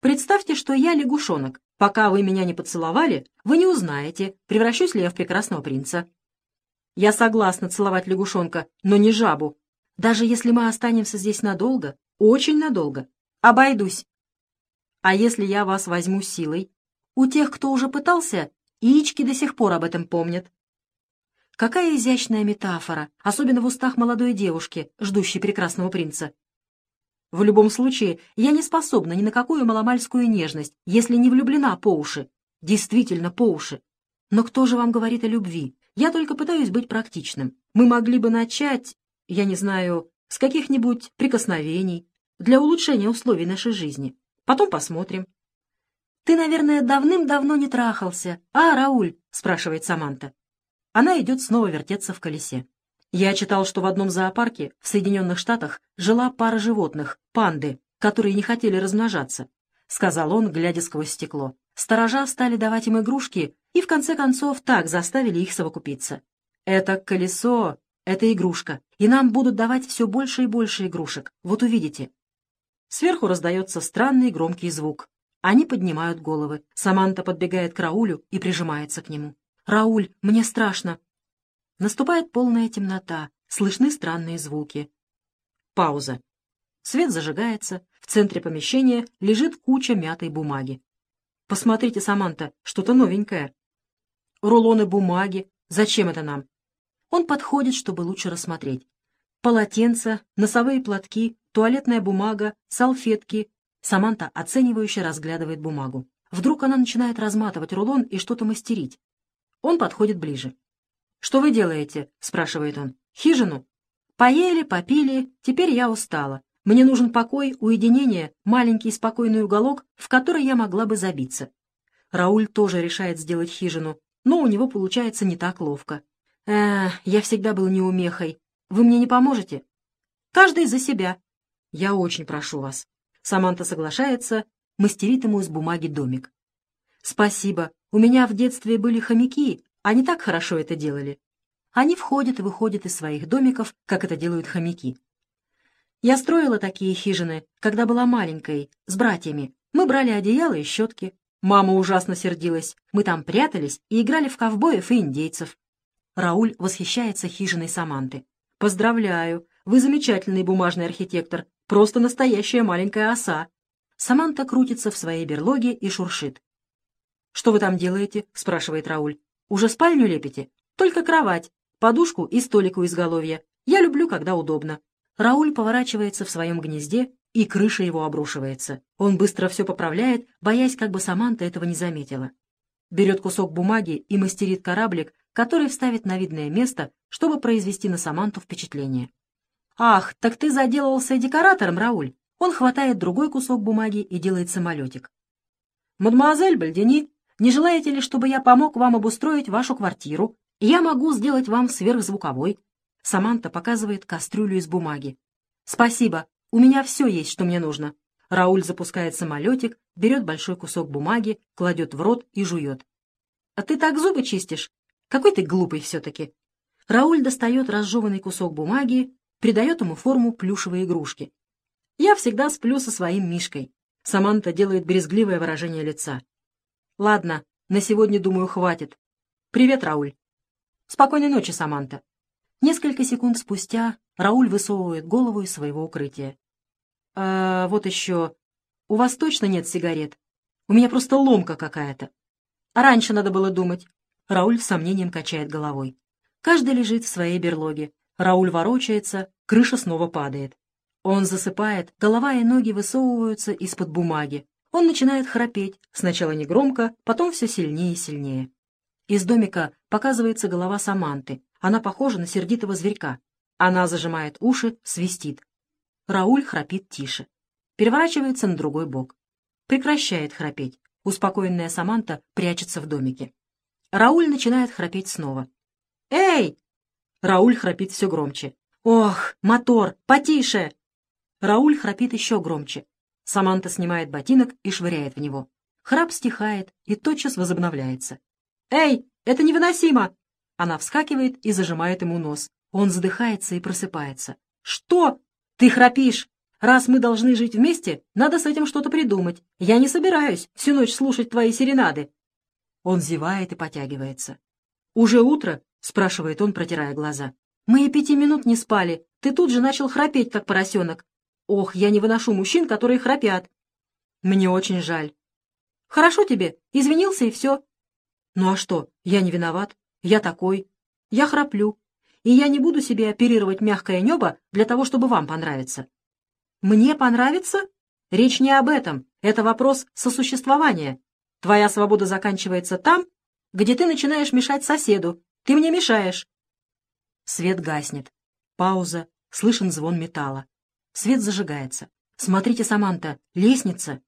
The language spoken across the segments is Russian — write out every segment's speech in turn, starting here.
Представьте, что я лягушонок. Пока вы меня не поцеловали, вы не узнаете, превращусь ли я в прекрасного принца. Я согласна целовать лягушонка, но не жабу. Даже если мы останемся здесь надолго, очень надолго, обойдусь. А если я вас возьму силой? У тех, кто уже пытался, яички до сих пор об этом помнят. Какая изящная метафора, особенно в устах молодой девушки, ждущей прекрасного принца. В любом случае, я не способна ни на какую маломальскую нежность, если не влюблена по уши. Действительно, по уши. Но кто же вам говорит о любви? Я только пытаюсь быть практичным. Мы могли бы начать, я не знаю, с каких-нибудь прикосновений для улучшения условий нашей жизни. Потом посмотрим. «Ты, наверное, давным-давно не трахался, а, Рауль?» — спрашивает Саманта. Она идет снова вертеться в колесе. Я читал, что в одном зоопарке в Соединенных Штатах жила пара животных, панды, которые не хотели размножаться, — сказал он, глядя сквозь стекло. Сторожа стали давать им игрушки и, в конце концов, так заставили их совокупиться. Это колесо, это игрушка, и нам будут давать все больше и больше игрушек, вот увидите. Сверху раздается странный громкий звук. Они поднимают головы. Саманта подбегает к Раулю и прижимается к нему. «Рауль, мне страшно!» Наступает полная темнота, слышны странные звуки. Пауза. Свет зажигается, в центре помещения лежит куча мятой бумаги. Посмотрите, Саманта, что-то новенькое. Рулоны бумаги. Зачем это нам? Он подходит, чтобы лучше рассмотреть. Полотенца, носовые платки, туалетная бумага, салфетки. Саманта оценивающе разглядывает бумагу. Вдруг она начинает разматывать рулон и что-то мастерить. Он подходит ближе. «Что вы делаете?» — спрашивает он. «Хижину?» «Поели, попили, теперь я устала. Мне нужен покой, уединение, маленький спокойный уголок, в который я могла бы забиться». Рауль тоже решает сделать хижину, но у него получается не так ловко. «Эх, я всегда был неумехой. Вы мне не поможете?» «Каждый за себя». «Я очень прошу вас». Саманта соглашается, мастерит ему из бумаги домик. «Спасибо. У меня в детстве были хомяки, они так хорошо это делали. Они входят и выходят из своих домиков, как это делают хомяки. Я строила такие хижины, когда была маленькой, с братьями. Мы брали одеяло и щетки. Мама ужасно сердилась. Мы там прятались и играли в ковбоев и индейцев. Рауль восхищается хижиной Саманты. «Поздравляю! Вы замечательный бумажный архитектор. Просто настоящая маленькая оса». Саманта крутится в своей берлоге и шуршит. «Что вы там делаете?» — спрашивает Рауль. Уже спальню лепите? Только кровать, подушку и столик у изголовья. Я люблю, когда удобно. Рауль поворачивается в своем гнезде, и крыша его обрушивается. Он быстро все поправляет, боясь, как бы Саманта этого не заметила. Берет кусок бумаги и мастерит кораблик, который вставит на видное место, чтобы произвести на Саманту впечатление. «Ах, так ты заделался декоратором, Рауль!» Он хватает другой кусок бумаги и делает самолетик. «Мадемуазель Бальдини, не желаете ли, чтобы я помог вам обустроить вашу квартиру? Я могу сделать вам сверхзвуковой». Саманта показывает кастрюлю из бумаги. «Спасибо, у меня все есть, что мне нужно». Рауль запускает самолетик, берет большой кусок бумаги, кладет в рот и жует. «А ты так зубы чистишь? Какой ты глупый все-таки!» Рауль достает разжеванный кусок бумаги, придает ему форму плюшевой игрушки. «Я всегда сплю со своим Мишкой». Саманта делает брезгливое выражение лица. Ладно, на сегодня, думаю, хватит. Привет, Рауль. Спокойной ночи, Саманта. Несколько секунд спустя Рауль высовывает голову из своего укрытия. А вот еще. У вас точно нет сигарет? У меня просто ломка какая-то. А раньше надо было думать. Рауль с сомнением качает головой. Каждый лежит в своей берлоге. Рауль ворочается, крыша снова падает. Он засыпает, голова и ноги высовываются из-под бумаги. Он начинает храпеть, сначала негромко, потом все сильнее и сильнее. Из домика показывается голова Саманты. Она похожа на сердитого зверька. Она зажимает уши, свистит. Рауль храпит тише. Переворачивается на другой бок. Прекращает храпеть. Успокоенная Саманта прячется в домике. Рауль начинает храпеть снова. «Эй!» Рауль храпит все громче. «Ох, мотор, потише!» Рауль храпит еще громче. Саманта снимает ботинок и швыряет в него. Храп стихает и тотчас возобновляется. «Эй, это невыносимо!» Она вскакивает и зажимает ему нос. Он задыхается и просыпается. «Что? Ты храпишь!» Раз мы должны жить вместе, надо с этим что-то придумать. Я не собираюсь всю ночь слушать твои серенады». Он зевает и потягивается. «Уже утро?» — спрашивает он, протирая глаза. «Мы и пяти минут не спали. Ты тут же начал храпеть, как поросенок. Ох, я не выношу мужчин, которые храпят. Мне очень жаль. Хорошо тебе, извинился и все. Ну а что, я не виноват. Я такой. Я храплю. И я не буду себе оперировать мягкое небо для того, чтобы вам понравиться. Мне понравится? Речь не об этом. Это вопрос сосуществования. Твоя свобода заканчивается там, где ты начинаешь мешать соседу. Ты мне мешаешь. Свет гаснет. Пауза. Слышен звон металла. Свет зажигается. «Смотрите, Саманта, лестница!»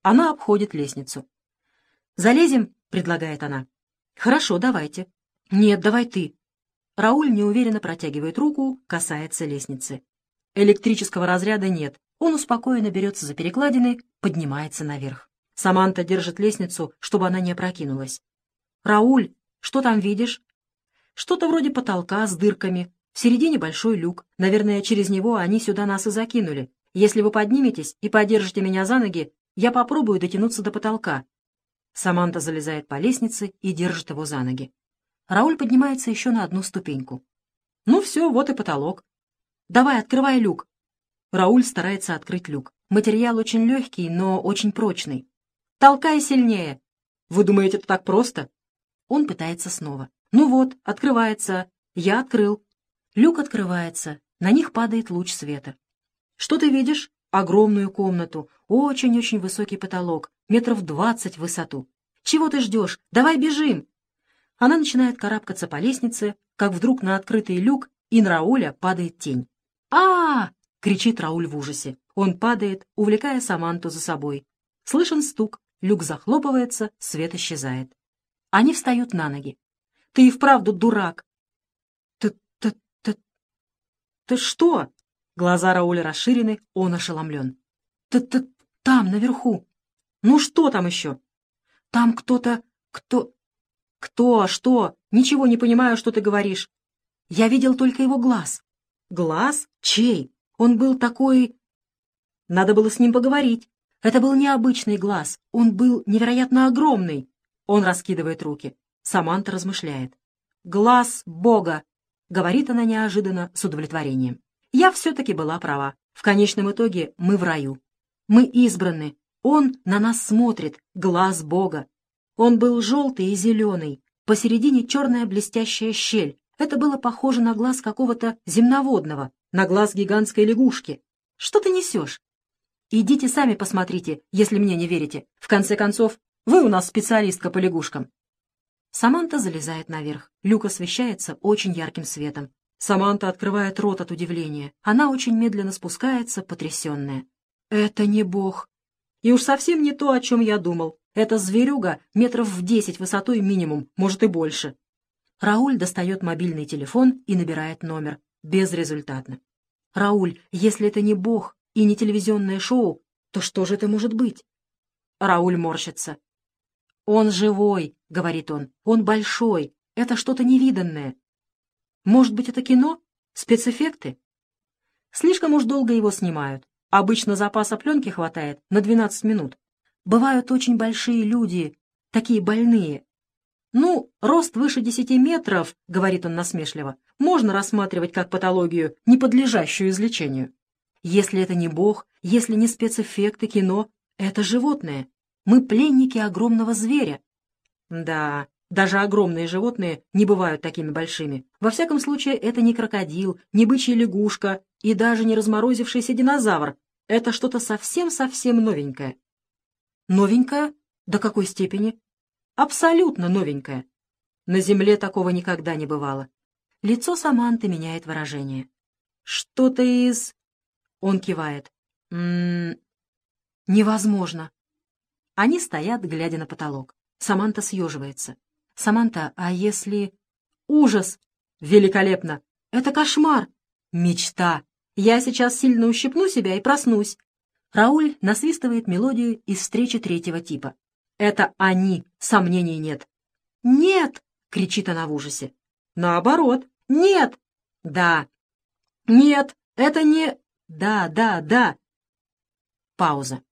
Она обходит лестницу. «Залезем?» — предлагает она. «Хорошо, давайте». «Нет, давай ты». Рауль неуверенно протягивает руку, касается лестницы. Электрического разряда нет. Он успокоенно берется за перекладины, поднимается наверх. Саманта держит лестницу, чтобы она не опрокинулась. «Рауль, что там видишь?» «Что-то вроде потолка с дырками, в середине большой люк. Наверное, через него они сюда нас и закинули. Если вы подниметесь и подержите меня за ноги, я попробую дотянуться до потолка». Саманта залезает по лестнице и держит его за ноги. Рауль поднимается еще на одну ступеньку. «Ну все, вот и потолок. Давай, открывай люк». Рауль старается открыть люк. Материал очень легкий, но очень прочный. «Толкай сильнее!» «Вы думаете, это так просто?» Он пытается снова. «Ну вот, открывается. Я открыл. Люк открывается, на них падает луч света. Что ты видишь? Огромную комнату, очень-очень высокий потолок, метров двадцать в высоту. Чего ты ждешь? Давай бежим! Она начинает карабкаться по лестнице, как вдруг на открытый люк и на Рауля падает тень. а, -а, -а кричит Рауль в ужасе. Он падает, увлекая Саманту за собой. Слышен стук, люк захлопывается, свет исчезает. Они встают на ноги. «Ты и вправду дурак!» «Ты что?» Глаза Рауля расширены, он ошеломлен. «Ты-ты там, наверху!» «Ну что там еще?» «Там кто-то... кто...» «Кто? Что? Ничего не понимаю, что ты говоришь. Я видел только его глаз». «Глаз? Чей? Он был такой...» Надо было с ним поговорить. Это был необычный глаз. Он был невероятно огромный. Он раскидывает руки. Саманта размышляет. «Глаз Бога!» — говорит она неожиданно с удовлетворением. «Я все-таки была права. В конечном итоге мы в раю. Мы избраны. Он на нас смотрит, глаз Бога. Он был желтый и зеленый, посередине черная блестящая щель. Это было похоже на глаз какого-то земноводного, на глаз гигантской лягушки. Что ты несешь? Идите сами посмотрите, если мне не верите. В конце концов, вы у нас специалистка по лягушкам. Саманта залезает наверх. Люк освещается очень ярким светом. Саманта открывает рот от удивления. Она очень медленно спускается, потрясенная. «Это не бог. И уж совсем не то, о чем я думал. Это зверюга метров в десять высотой минимум, может и больше». Рауль достает мобильный телефон и набирает номер. Безрезультатно. «Рауль, если это не бог и не телевизионное шоу, то что же это может быть?» Рауль морщится. «Он живой», — говорит он, — «он большой, это что-то невиданное». «Может быть, это кино? Спецэффекты?» Слишком уж долго его снимают. Обычно запаса пленки хватает на 12 минут. Бывают очень большие люди, такие больные. «Ну, рост выше 10 метров», — говорит он насмешливо, — «можно рассматривать как патологию, не подлежащую излечению. Если это не бог, если не спецэффекты кино, это животное, мы пленники огромного зверя. Да, даже огромные животные не бывают такими большими. Во всяком случае, это не крокодил, не бычья лягушка и даже не разморозившийся динозавр. Это что-то совсем-совсем новенькое. Новенькое? До какой степени? Абсолютно новенькое. На Земле такого никогда не бывало. Лицо Саманты меняет выражение. Что-то из... Он кивает. М «М-м, -м... Невозможно. Они стоят, глядя на потолок. Саманта съеживается. «Саманта, а если...» «Ужас! Великолепно! Это кошмар! Мечта! Я сейчас сильно ущипну себя и проснусь!» Рауль насвистывает мелодию из встречи третьего типа. «Это они, сомнений нет!» «Нет!» — кричит она в ужасе. «Наоборот! Нет!» «Да!» «Нет! Это не...» Да, да, да. Пауза.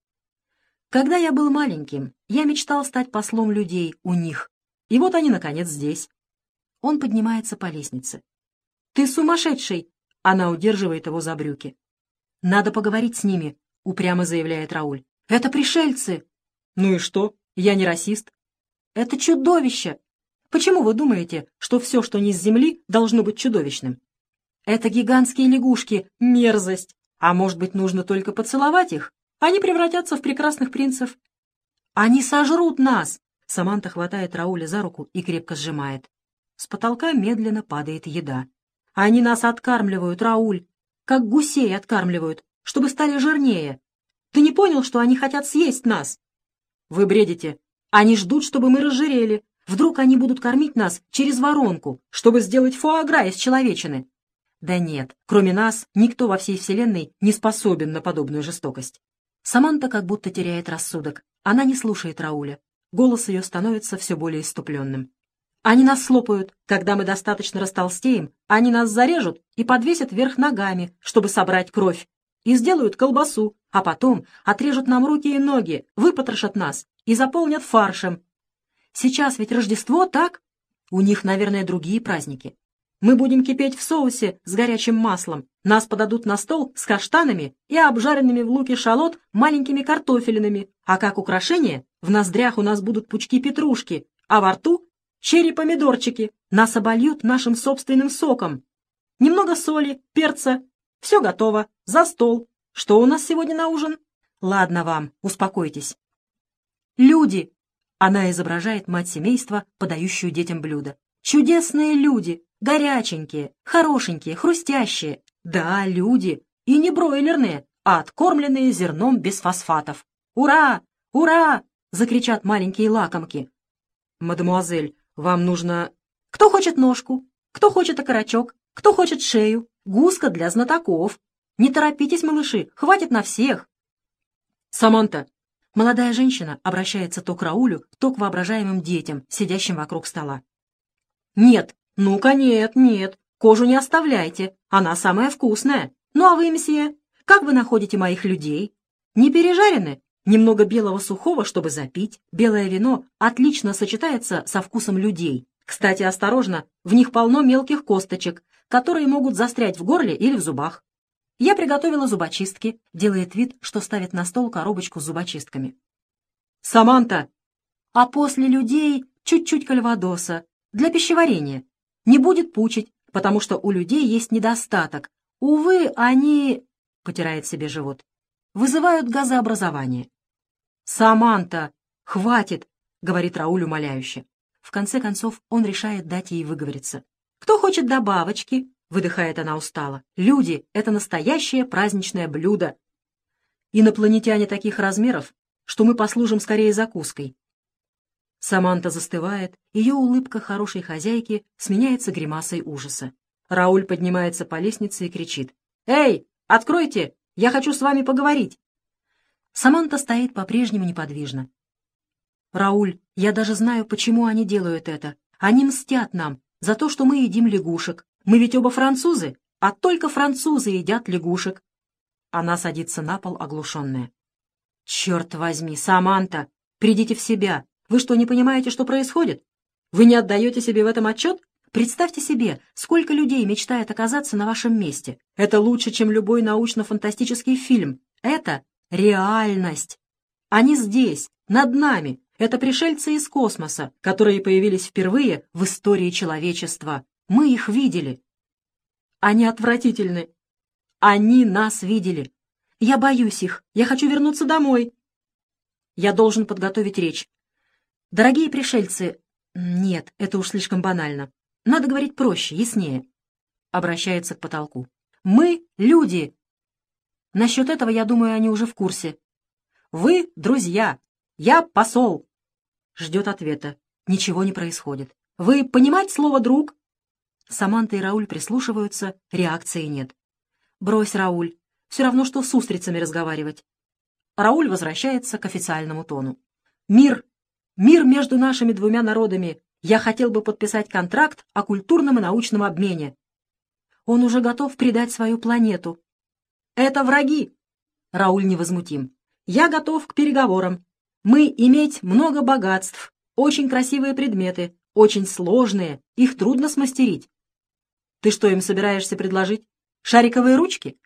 Когда я был маленьким, я мечтал стать послом людей у них. И вот они, наконец, здесь. Он поднимается по лестнице. «Ты сумасшедший!» Она удерживает его за брюки. «Надо поговорить с ними», — упрямо заявляет Рауль. «Это пришельцы!» «Ну и что? Я не расист». «Это чудовище! Почему вы думаете, что все, что не с земли, должно быть чудовищным?» «Это гигантские лягушки, мерзость! А может быть, нужно только поцеловать их? Они превратятся в прекрасных принцев». «Они сожрут нас!» Саманта хватает Рауля за руку и крепко сжимает. С потолка медленно падает еда. Они нас откармливают, Рауль, как гусей откармливают, чтобы стали жирнее. Ты не понял, что они хотят съесть нас? Вы бредите. Они ждут, чтобы мы разжирели. Вдруг они будут кормить нас через воронку, чтобы сделать фуагра из человечины. Да нет, кроме нас, никто во всей вселенной не способен на подобную жестокость. Саманта как будто теряет рассудок. Она не слушает Рауля. Голос ее становится все более иступленным. Они нас слопают. Когда мы достаточно растолстеем, они нас зарежут и подвесят вверх ногами, чтобы собрать кровь. И сделают колбасу, а потом отрежут нам руки и ноги, выпотрошат нас и заполнят фаршем. Сейчас ведь Рождество, так? У них, наверное, другие праздники. Мы будем кипеть в соусе с горячим маслом. Нас подадут на стол с каштанами и обжаренными в луке шалот маленькими картофелинами. А как украшение, в ноздрях у нас будут пучки петрушки, а во рту черри-помидорчики. Нас обольют нашим собственным соком. Немного соли, перца. Все готово. За стол. Что у нас сегодня на ужин? Ладно вам, успокойтесь. Люди. Она изображает мать семейства, подающую детям блюда. Чудесные люди. Горяченькие, хорошенькие, хрустящие. Да, люди. И не бройлерные, а откормленные зерном без фосфатов. «Ура! Ура!» — закричат маленькие лакомки. «Мадемуазель, вам нужно... Кто хочет ножку? Кто хочет окорочок? Кто хочет шею? Гуска для знатоков. Не торопитесь, малыши, хватит на всех. Саманта. Молодая женщина обращается то к Раулю, то к воображаемым детям, сидящим вокруг стола. Нет, ну-ка нет, нет, кожу не оставляйте, она самая вкусная. Ну а вы, месье, как вы находите моих людей? Не пережарены? Немного белого сухого, чтобы запить. Белое вино отлично сочетается со вкусом людей. Кстати, осторожно, в них полно мелких косточек, которые могут застрять в горле или в зубах. Я приготовила зубочистки, делает вид, что ставит на стол коробочку с зубочистками. «Саманта!» А после людей чуть-чуть кальвадоса, для пищеварения. Не будет пучить, потому что у людей есть недостаток. Увы, они... Потирает себе живот. Вызывают газообразование. «Саманта! Хватит!» — говорит Рауль умоляюще. В конце концов он решает дать ей выговориться. «Кто хочет добавочки?» — выдыхает она устало. «Люди — это настоящее праздничное блюдо. Инопланетяне таких размеров, что мы послужим скорее закуской». Саманта застывает, ее улыбка хорошей хозяйки сменяется гримасой ужаса. Рауль поднимается по лестнице и кричит. «Эй, откройте! Я хочу с вами поговорить!» Саманта стоит по-прежнему неподвижно. «Рауль, я даже знаю, почему они делают это. Они мстят нам за то, что мы едим лягушек. Мы ведь оба французы, а только французы едят лягушек». Она садится на пол, оглушенная. «Черт возьми, Саманта, придите в себя. Вы что, не понимаете, что происходит? Вы не отдаете себе в этом отчет? Представьте себе, сколько людей мечтает оказаться на вашем месте. Это лучше, чем любой научно-фантастический фильм. Это реальность. Они здесь, над нами. Это пришельцы из космоса, которые появились впервые в истории человечества. Мы их видели. Они отвратительны. Они нас видели. Я боюсь их. Я хочу вернуться домой. Я должен подготовить речь. Дорогие пришельцы... Нет, это уж слишком банально. Надо говорить проще, яснее. Обращается к потолку. Мы — люди, Насчет этого, я думаю, они уже в курсе. Вы — друзья. Я — посол. Ждет ответа. Ничего не происходит. Вы понимаете слово «друг»? Саманта и Рауль прислушиваются, реакции нет. Брось, Рауль. Все равно, что с устрицами разговаривать. Рауль возвращается к официальному тону. Мир. Мир между нашими двумя народами. Я хотел бы подписать контракт о культурном и научном обмене. Он уже готов предать свою планету, Это враги. Рауль невозмутим. Я готов к переговорам. Мы иметь много богатств, очень красивые предметы, очень сложные, их трудно смастерить. Ты что им собираешься предложить? Шариковые ручки?